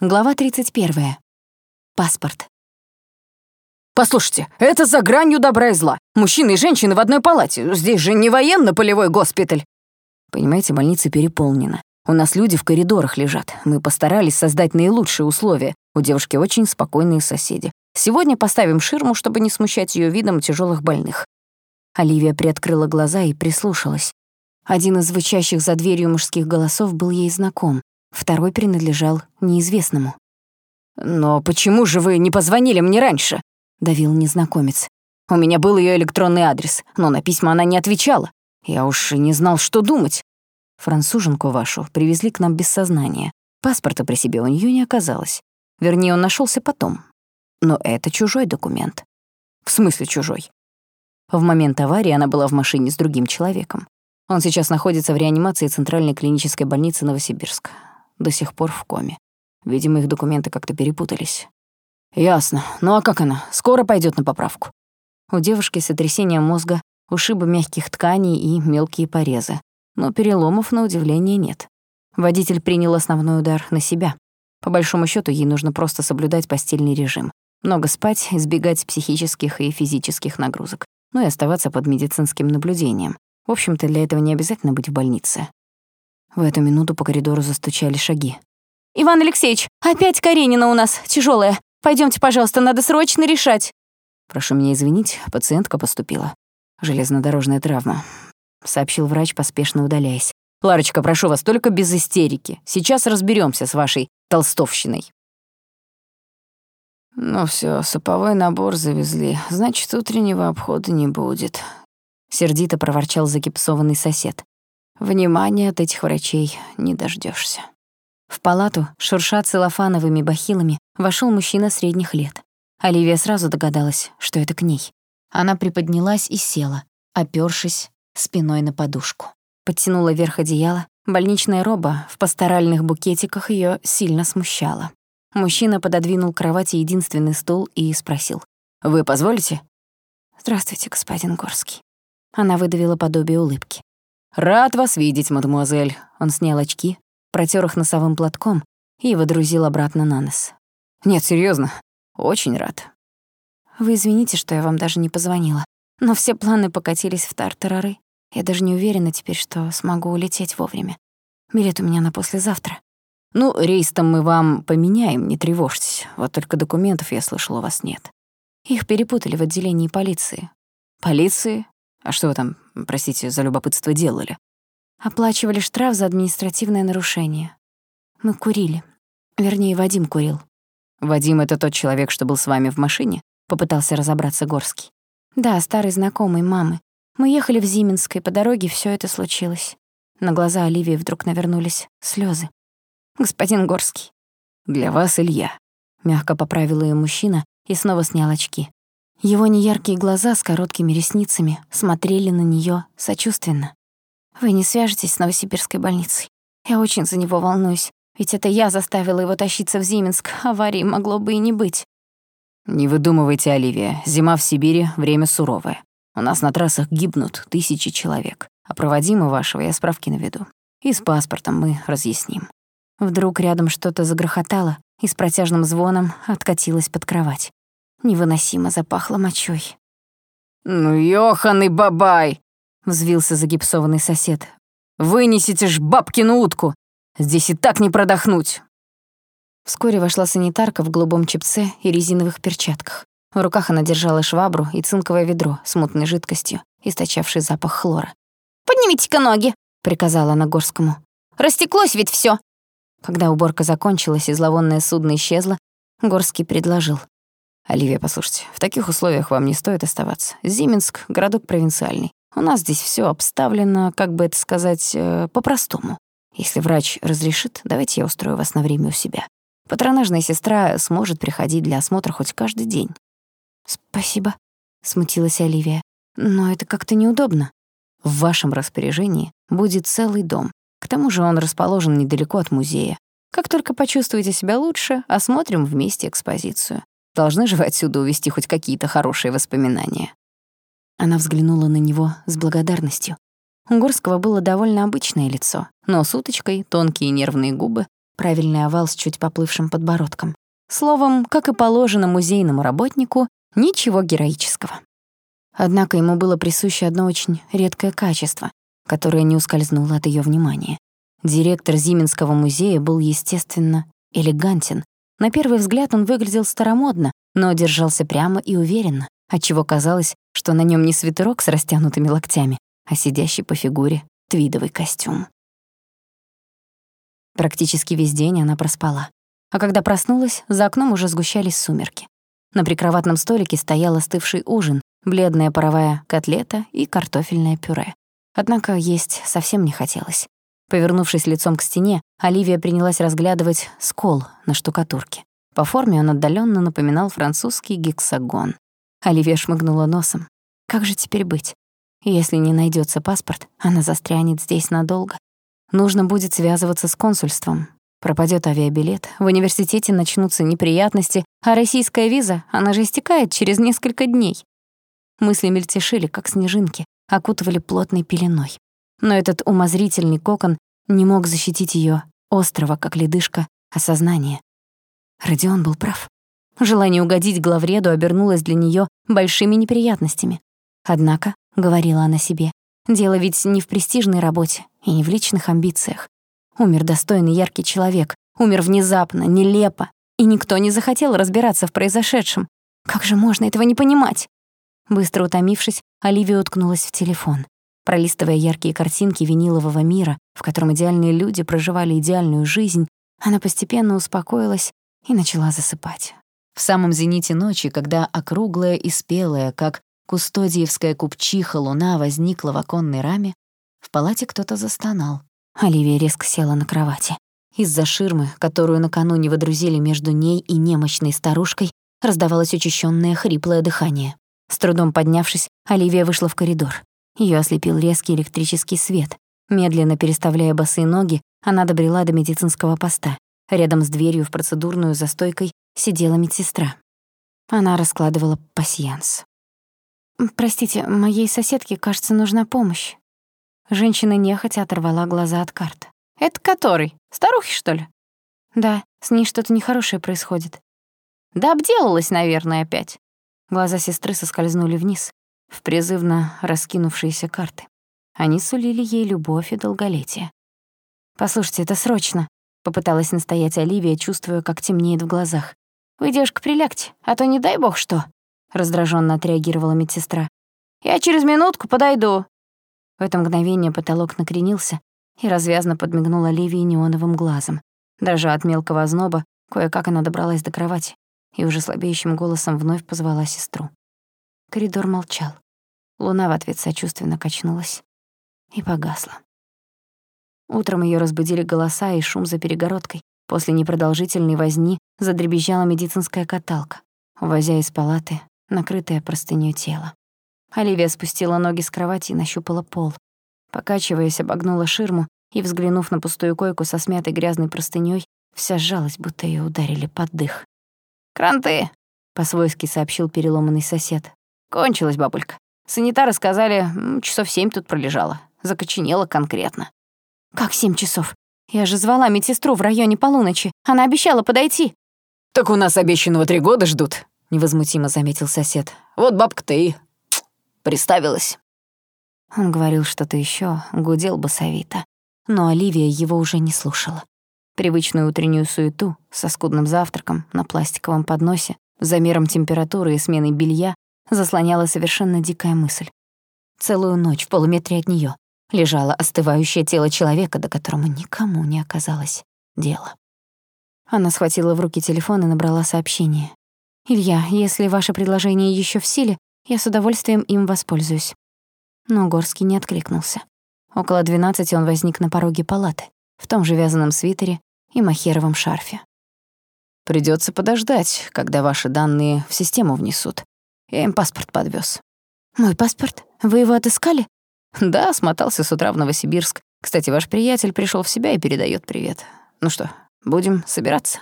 Глава 31. Паспорт. «Послушайте, это за гранью добра и зла. Мужчины и женщины в одной палате. Здесь же не военно-полевой госпиталь». Понимаете, больница переполнена. У нас люди в коридорах лежат. Мы постарались создать наилучшие условия. У девушки очень спокойные соседи. Сегодня поставим ширму, чтобы не смущать ее видом тяжелых больных. Оливия приоткрыла глаза и прислушалась. Один из звучащих за дверью мужских голосов был ей знаком. Второй принадлежал неизвестному. «Но почему же вы не позвонили мне раньше?» — давил незнакомец. «У меня был ее электронный адрес, но на письма она не отвечала. Я уж и не знал, что думать. Француженку вашу привезли к нам без сознания. Паспорта при себе у нее не оказалось. Вернее, он нашелся потом. Но это чужой документ. В смысле чужой? В момент аварии она была в машине с другим человеком. Он сейчас находится в реанимации Центральной клинической больницы Новосибирска до сих пор в коме. Видимо, их документы как-то перепутались. Ясно. Ну а как она? Скоро пойдет на поправку. У девушки сотрясение мозга, ушибы мягких тканей и мелкие порезы. Но переломов, на удивление, нет. Водитель принял основной удар на себя. По большому счету, ей нужно просто соблюдать постельный режим. Много спать, избегать психических и физических нагрузок. Ну и оставаться под медицинским наблюдением. В общем-то, для этого не обязательно быть в больнице. В эту минуту по коридору застучали шаги. «Иван Алексеевич, опять Каренина у нас, тяжелая. Пойдемте, пожалуйста, надо срочно решать». «Прошу меня извинить, пациентка поступила. Железнодорожная травма», — сообщил врач, поспешно удаляясь. «Ларочка, прошу вас, только без истерики. Сейчас разберемся с вашей толстовщиной». «Ну все, суповой набор завезли, значит, утреннего обхода не будет», — сердито проворчал загипсованный сосед. Внимания от этих врачей не дождешься. В палату, шурша целлофановыми бахилами, вошел мужчина средних лет. Оливия сразу догадалась, что это к ней. Она приподнялась и села, опёршись спиной на подушку. Подтянула вверх одеяло. Больничная роба в пасторальных букетиках ее сильно смущала. Мужчина пододвинул к кровати единственный стул и спросил. «Вы позволите?» «Здравствуйте, господин Горский». Она выдавила подобие улыбки. «Рад вас видеть, мадемуазель». Он снял очки, протер их носовым платком и водрузил обратно на нос. «Нет, серьезно, очень рад». «Вы извините, что я вам даже не позвонила, но все планы покатились в тартарары. Я даже не уверена теперь, что смогу улететь вовремя. Билет у меня на послезавтра». «Ну, рейс-то мы вам поменяем, не тревожьтесь. Вот только документов, я слышала, у вас нет». Их перепутали в отделении полиции. «Полиции? А что вы там, простите, за любопытство делали? Оплачивали штраф за административное нарушение. Мы курили. Вернее, Вадим курил. Вадим — это тот человек, что был с вами в машине? Попытался разобраться Горский. Да, старый знакомый мамы. Мы ехали в Зименск, и по дороге все это случилось. На глаза Оливии вдруг навернулись слезы. «Господин Горский». «Для вас, Илья», — мягко поправил ее мужчина и снова снял очки. Его неяркие глаза с короткими ресницами смотрели на неё сочувственно. «Вы не свяжетесь с Новосибирской больницей? Я очень за него волнуюсь, ведь это я заставила его тащиться в Зименск, аварии могло бы и не быть». «Не выдумывайте, Оливия, зима в Сибири — время суровое. У нас на трассах гибнут тысячи человек, а проводимого вашего я справки наведу. И с паспортом мы разъясним». Вдруг рядом что-то загрохотало и с протяжным звоном откатилась под кровать. Невыносимо запахло мочой. «Ну, ёханый бабай!» — взвился загипсованный сосед. «Вынесите ж бабкину утку! Здесь и так не продохнуть!» Вскоре вошла санитарка в голубом чепце и резиновых перчатках. В руках она держала швабру и цинковое ведро с мутной жидкостью, источавшей запах хлора. «Поднимите-ка ноги!» — приказала она Горскому. «Растеклось ведь всё!» Когда уборка закончилась и зловонное судно исчезло, Горский предложил. «Оливия, послушайте, в таких условиях вам не стоит оставаться. Зименск — городок провинциальный. У нас здесь все обставлено, как бы это сказать, э, по-простому. Если врач разрешит, давайте я устрою вас на время у себя. Патронажная сестра сможет приходить для осмотра хоть каждый день». «Спасибо», — смутилась Оливия. «Но это как-то неудобно». «В вашем распоряжении будет целый дом. К тому же он расположен недалеко от музея. Как только почувствуете себя лучше, осмотрим вместе экспозицию. Должны же отсюда увести хоть какие-то хорошие воспоминания. Она взглянула на него с благодарностью. У Горского было довольно обычное лицо, но с уточкой, тонкие нервные губы, правильный овал с чуть поплывшим подбородком. Словом, как и положено музейному работнику, ничего героического. Однако ему было присуще одно очень редкое качество, которое не ускользнуло от ее внимания. Директор Зименского музея был, естественно, элегантен. На первый взгляд он выглядел старомодно, но держался прямо и уверенно, отчего казалось, что на нем не свитерок с растянутыми локтями, а сидящий по фигуре твидовый костюм. Практически весь день она проспала. А когда проснулась, за окном уже сгущались сумерки. На прикроватном столике стоял остывший ужин, бледная паровая котлета и картофельное пюре. Однако есть совсем не хотелось. Повернувшись лицом к стене, Оливия принялась разглядывать скол на штукатурке. По форме он отдаленно напоминал французский гексагон. Оливия шмыгнула носом. Как же теперь быть? Если не найдется паспорт, она застрянет здесь надолго. Нужно будет связываться с консульством. Пропадет авиабилет, в университете начнутся неприятности, а российская виза, она же истекает через несколько дней. Мысли мельтешили, как снежинки, окутывали плотной пеленой. Но этот умозрительный кокон не мог защитить ее острого, как ледышка, осознания. Родион был прав. Желание угодить главреду обернулось для нее большими неприятностями. Однако, — говорила она себе, — дело ведь не в престижной работе и не в личных амбициях. Умер достойный яркий человек, умер внезапно, нелепо, и никто не захотел разбираться в произошедшем. Как же можно этого не понимать? Быстро утомившись, Оливия уткнулась в телефон. Пролистывая яркие картинки винилового мира, в котором идеальные люди проживали идеальную жизнь, она постепенно успокоилась и начала засыпать. В самом зените ночи, когда округлая и спелая, как кустодиевская купчиха луна возникла в оконной раме, в палате кто-то застонал. Оливия резко села на кровати. Из-за ширмы, которую накануне водрузили между ней и немощной старушкой, раздавалось учащенное хриплое дыхание. С трудом поднявшись, Оливия вышла в коридор. Ее ослепил резкий электрический свет. Медленно переставляя босые ноги, она добрела до медицинского поста. Рядом с дверью в процедурную за стойкой сидела медсестра. Она раскладывала пасьянс. «Простите, моей соседке, кажется, нужна помощь». Женщина нехотя оторвала глаза от карт. «Это который? Старухи, что ли?» «Да, с ней что-то нехорошее происходит». «Да обделалась, наверное, опять». Глаза сестры соскользнули вниз в призывно раскинувшиеся карты. Они сулили ей любовь и долголетие. «Послушайте, это срочно», — попыталась настоять Оливия, чувствуя, как темнеет в глазах. «Вы, девушка, прилягте, а то не дай бог что», — раздраженно отреагировала медсестра. «Я через минутку подойду». В это мгновение потолок накренился и развязно подмигнул Оливии неоновым глазом. Дрожа от мелкого озноба, кое-как она добралась до кровати и уже слабеющим голосом вновь позвала сестру. Коридор молчал. Луна в ответ сочувственно качнулась и погасла. Утром ее разбудили голоса и шум за перегородкой. После непродолжительной возни задребезжала медицинская каталка, увозя из палаты накрытое простынёй тело. Оливия спустила ноги с кровати и нащупала пол. Покачиваясь, обогнула ширму и, взглянув на пустую койку со смятой грязной простынёй, вся сжалась, будто ее ударили под дых. «Кранты!» — по-свойски сообщил переломанный сосед. Кончилась бабулька. Санитары сказали, часов семь тут пролежала. Закоченела конкретно. Как семь часов? Я же звала медсестру в районе полуночи. Она обещала подойти. Так у нас обещанного три года ждут, невозмутимо заметил сосед. Вот бабка-то и приставилась. Он говорил что-то еще, гудел басовито. Но Оливия его уже не слушала. Привычную утреннюю суету со скудным завтраком на пластиковом подносе, замером температуры и сменой белья заслоняла совершенно дикая мысль. Целую ночь в полуметре от неё лежало остывающее тело человека, до которого никому не оказалось дела. Она схватила в руки телефон и набрала сообщение. «Илья, если ваше предложение ещё в силе, я с удовольствием им воспользуюсь». Но Горский не откликнулся. Около двенадцати он возник на пороге палаты, в том же вязаном свитере и махеровом шарфе. Придётся подождать, когда ваши данные в систему внесут. Я им паспорт подвез. «Мой паспорт? Вы его отыскали?» «Да, смотался с утра в Новосибирск. Кстати, ваш приятель пришел в себя и передает привет. Ну что, будем собираться?»